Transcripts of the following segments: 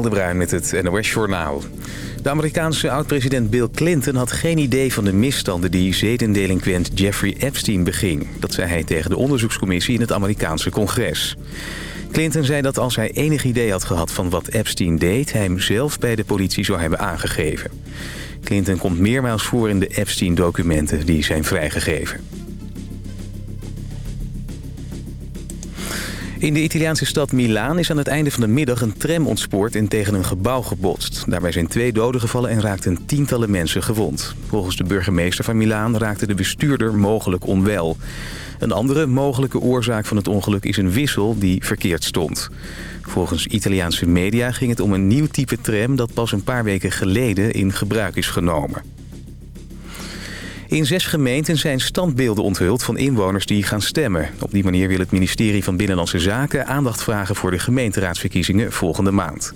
De Bruin met het NOS Journaal. De Amerikaanse oud-president Bill Clinton had geen idee van de misstanden die zedendelinquent Jeffrey Epstein beging. Dat zei hij tegen de onderzoekscommissie in het Amerikaanse congres. Clinton zei dat als hij enig idee had gehad van wat Epstein deed... hij hem zelf bij de politie zou hebben aangegeven. Clinton komt meermaals voor in de Epstein-documenten die zijn vrijgegeven. In de Italiaanse stad Milaan is aan het einde van de middag een tram ontspoord en tegen een gebouw gebotst. Daarbij zijn twee doden gevallen en raakten tientallen mensen gewond. Volgens de burgemeester van Milaan raakte de bestuurder mogelijk onwel. Een andere mogelijke oorzaak van het ongeluk is een wissel die verkeerd stond. Volgens Italiaanse media ging het om een nieuw type tram dat pas een paar weken geleden in gebruik is genomen. In zes gemeenten zijn standbeelden onthuld van inwoners die gaan stemmen. Op die manier wil het ministerie van Binnenlandse Zaken aandacht vragen voor de gemeenteraadsverkiezingen volgende maand.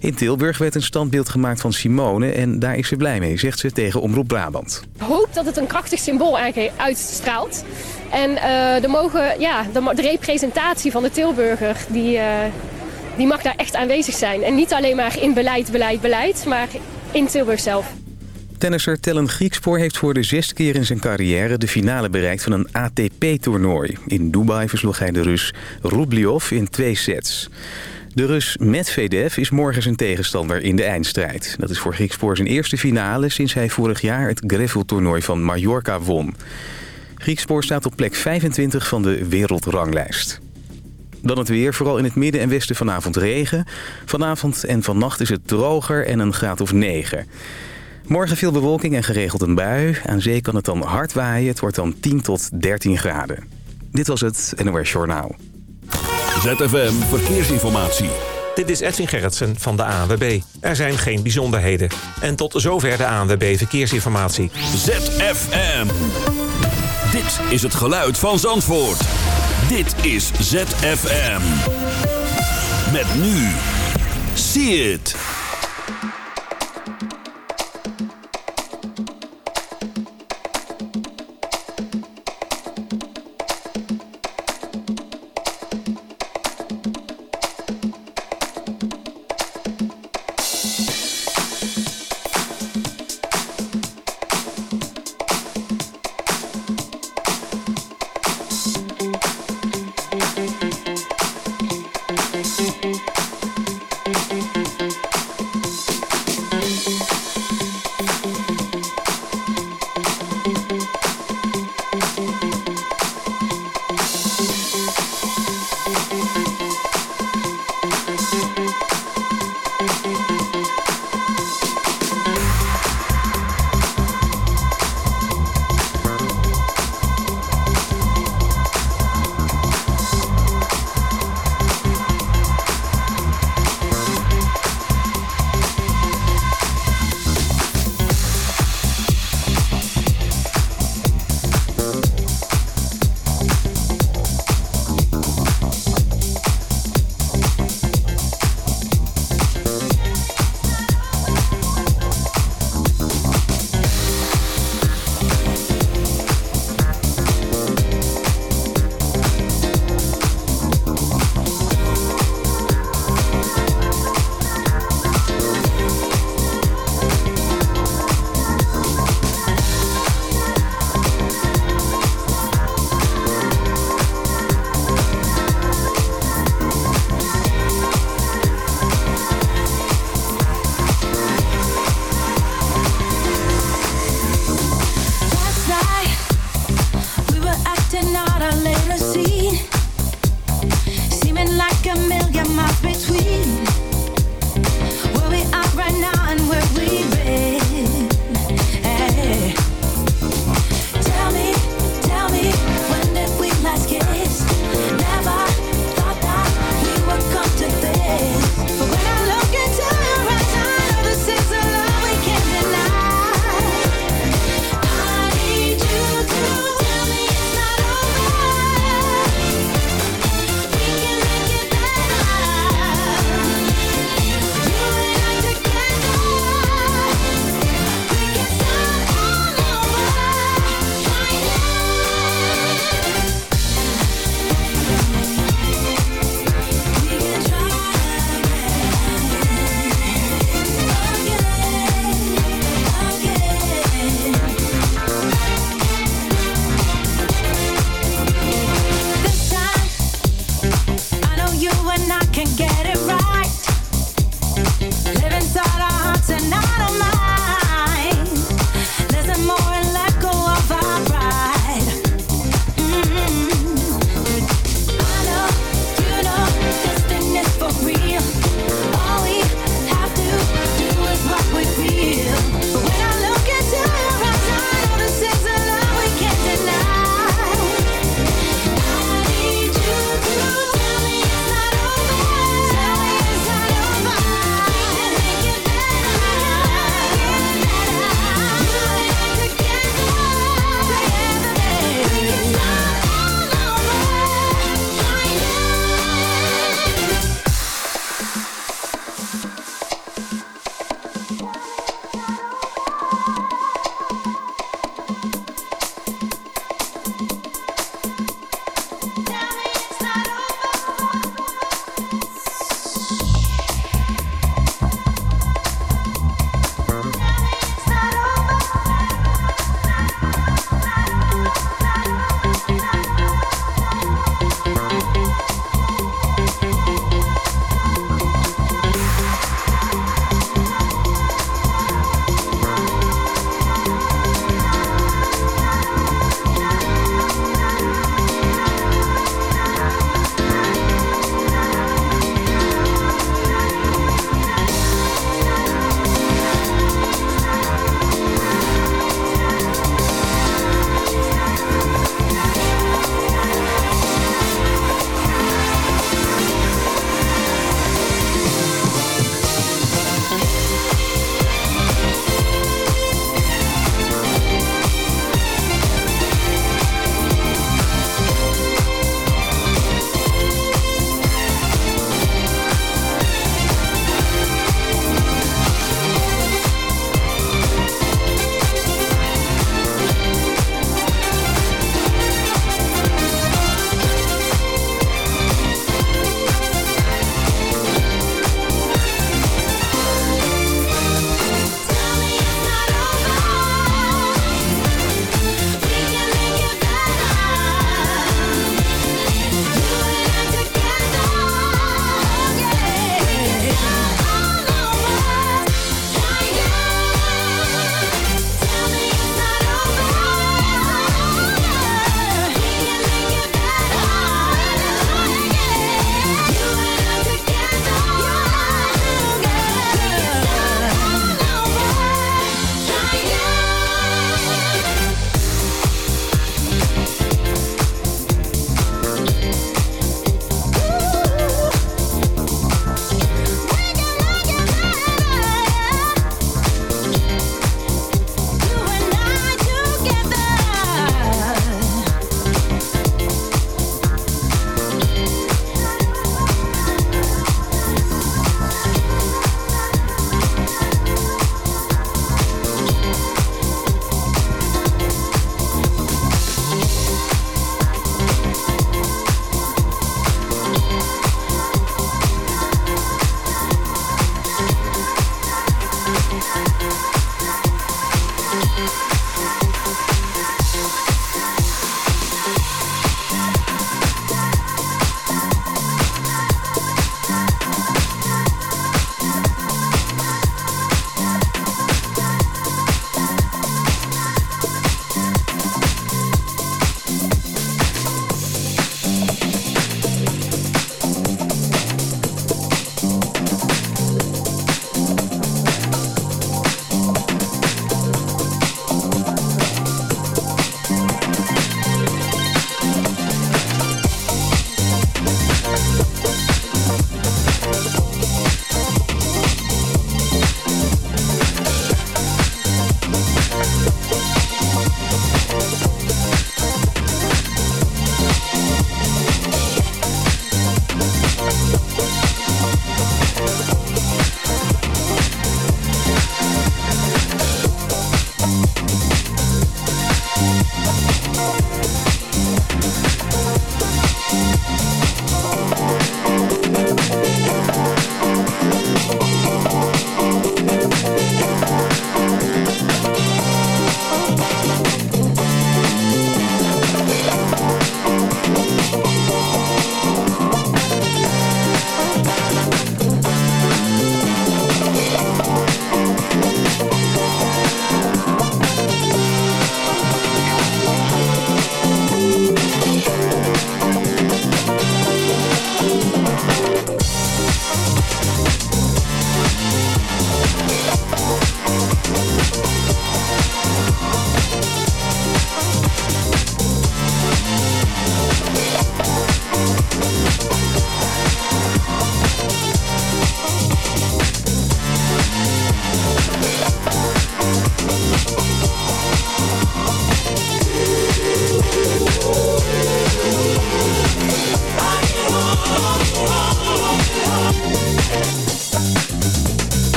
In Tilburg werd een standbeeld gemaakt van Simone en daar is ze blij mee, zegt ze tegen Omroep Brabant. Ik hoop dat het een krachtig symbool uitstraalt. En de, mogen, ja, de, de, representatie van de Tilburger, die, uh, die mag daar echt aanwezig zijn. En niet alleen maar in beleid, beleid, beleid, maar in Tilburg zelf. Tennisser Tellen Griekspoor heeft voor de zesde keer in zijn carrière de finale bereikt van een ATP-toernooi. In Dubai versloeg hij de Rus Rubliov in twee sets. De Rus Medvedev is morgen zijn tegenstander in de eindstrijd. Dat is voor Griekspoor zijn eerste finale sinds hij vorig jaar het Greffel-toernooi van Mallorca won. Griekspoor staat op plek 25 van de wereldranglijst. Dan het weer, vooral in het midden en westen vanavond regen. Vanavond en vannacht is het droger en een graad of 9. Morgen veel bewolking en geregeld een bui. Aan zee kan het dan hard waaien. Het wordt dan 10 tot 13 graden. Dit was het NOS Journaal. ZFM Verkeersinformatie. Dit is Edwin Gerritsen van de ANWB. Er zijn geen bijzonderheden. En tot zover de ANWB Verkeersinformatie. ZFM. Dit is het geluid van Zandvoort. Dit is ZFM. Met nu. See it.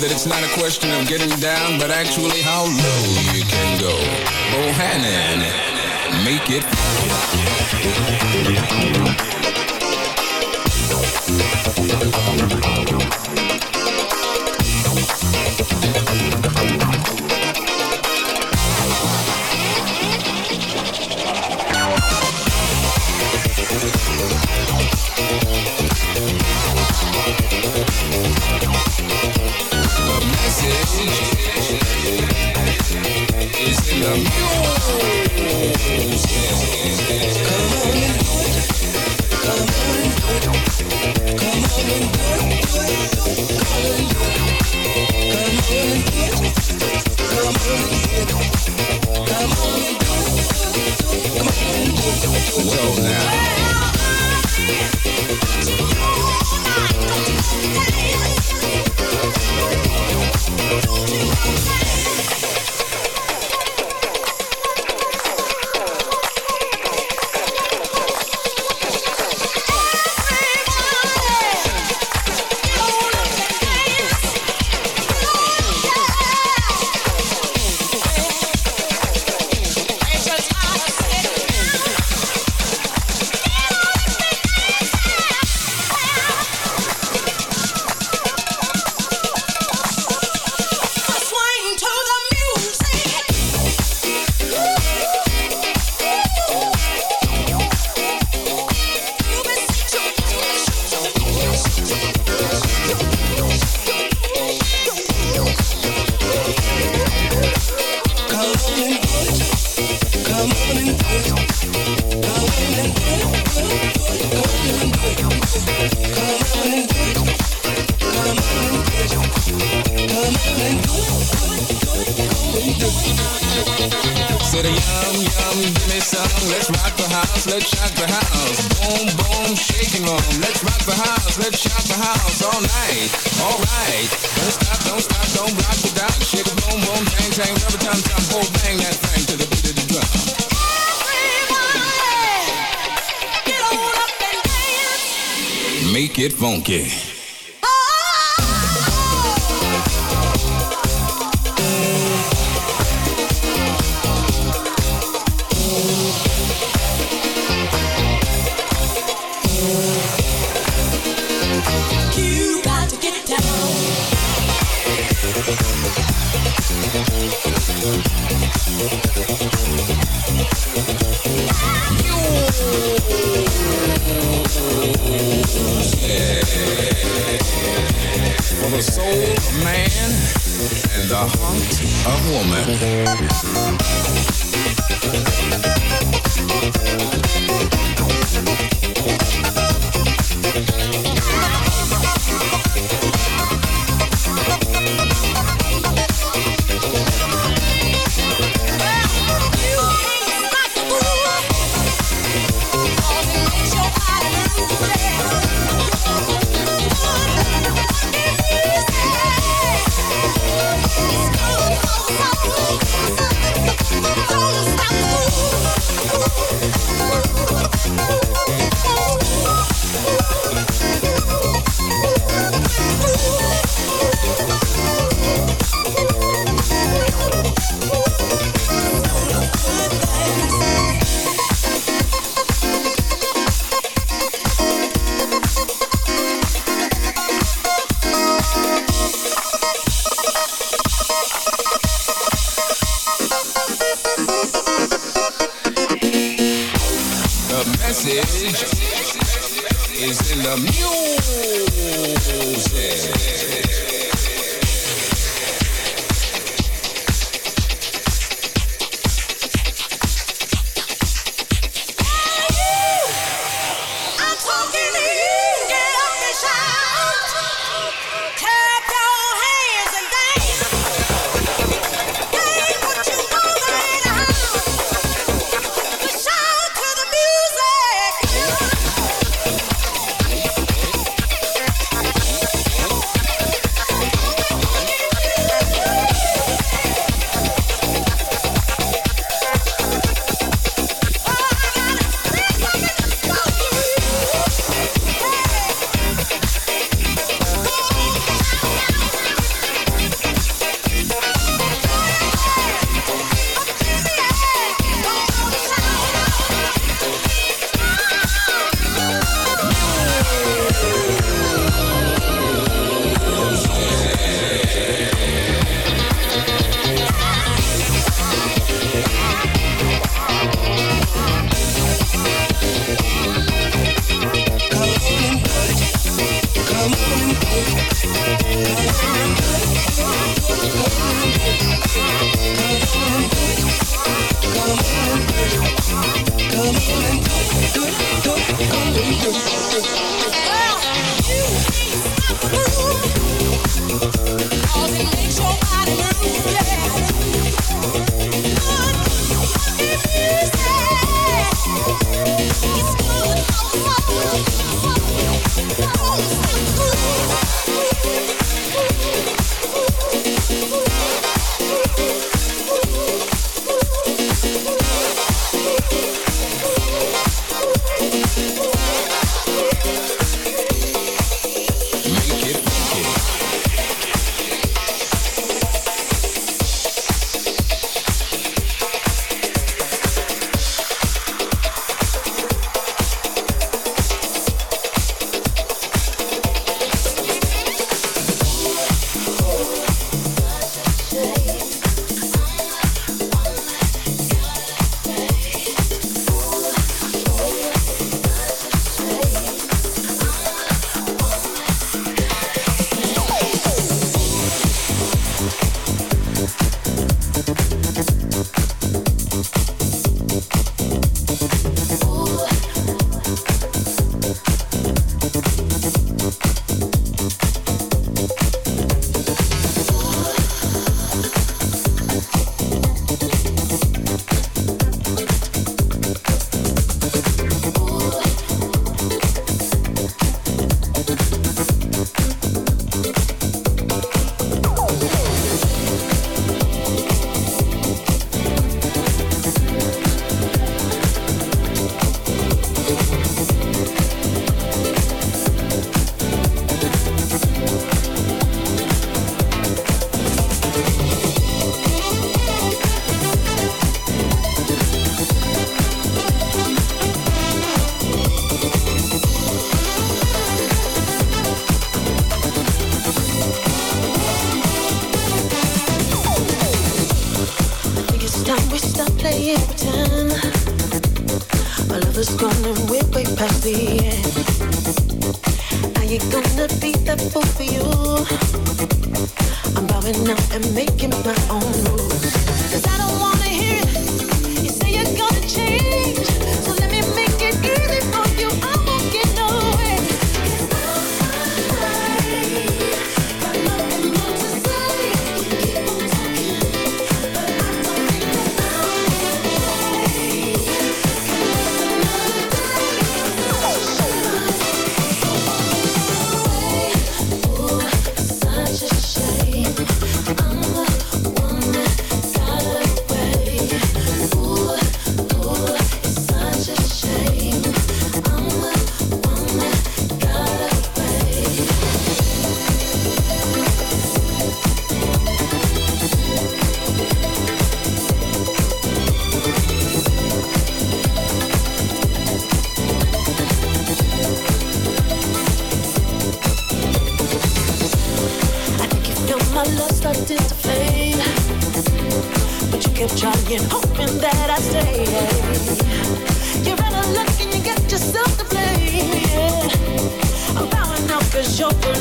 that it's not a question of getting down, but actually how low you can go. Bohannon, make it. get funky.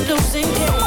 Losing game.